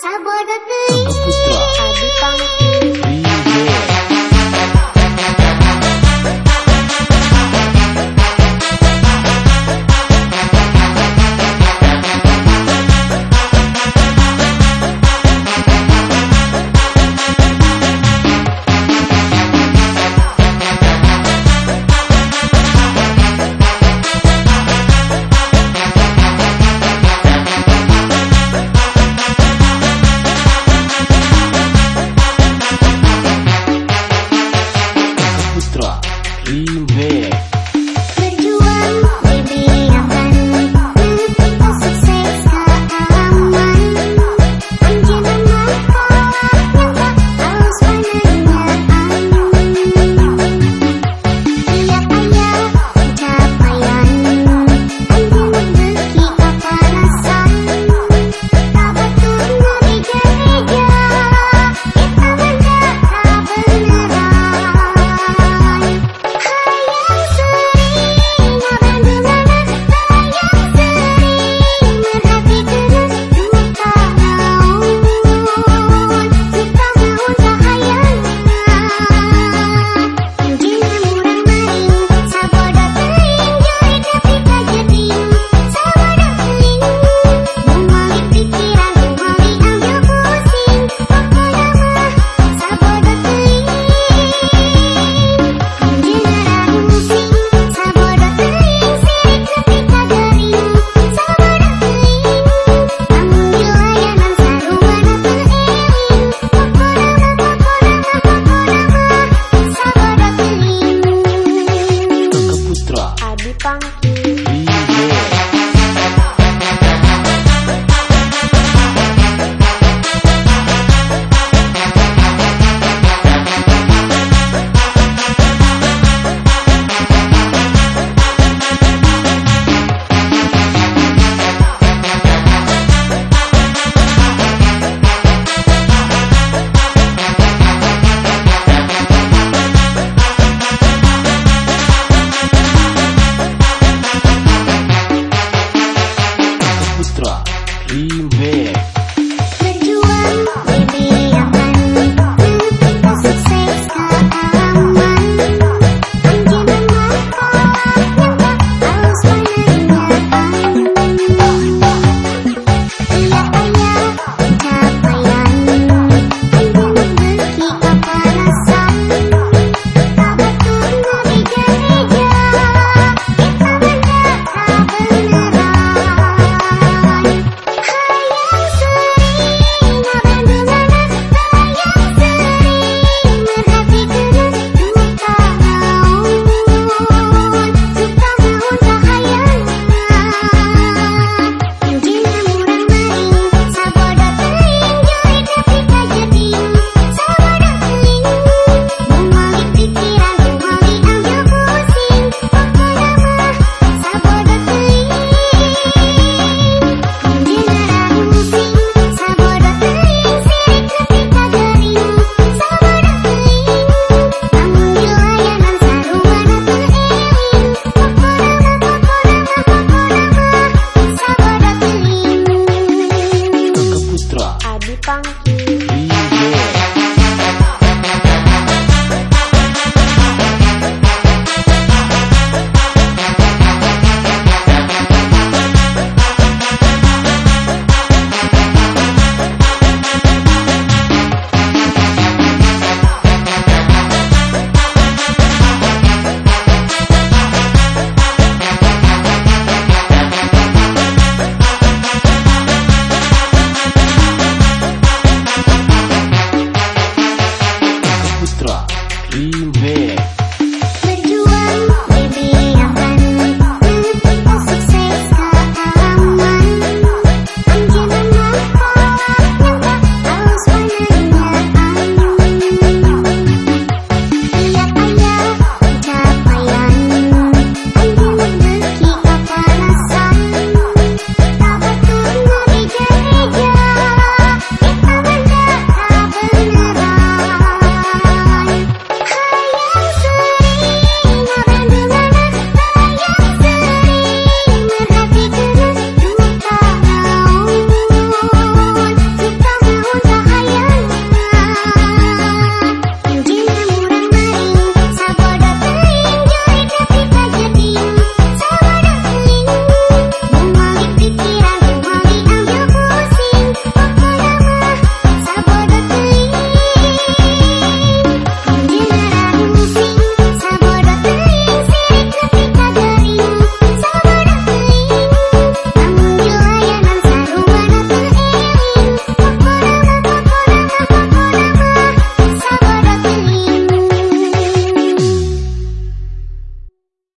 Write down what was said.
差不多的意 Maestra Remix.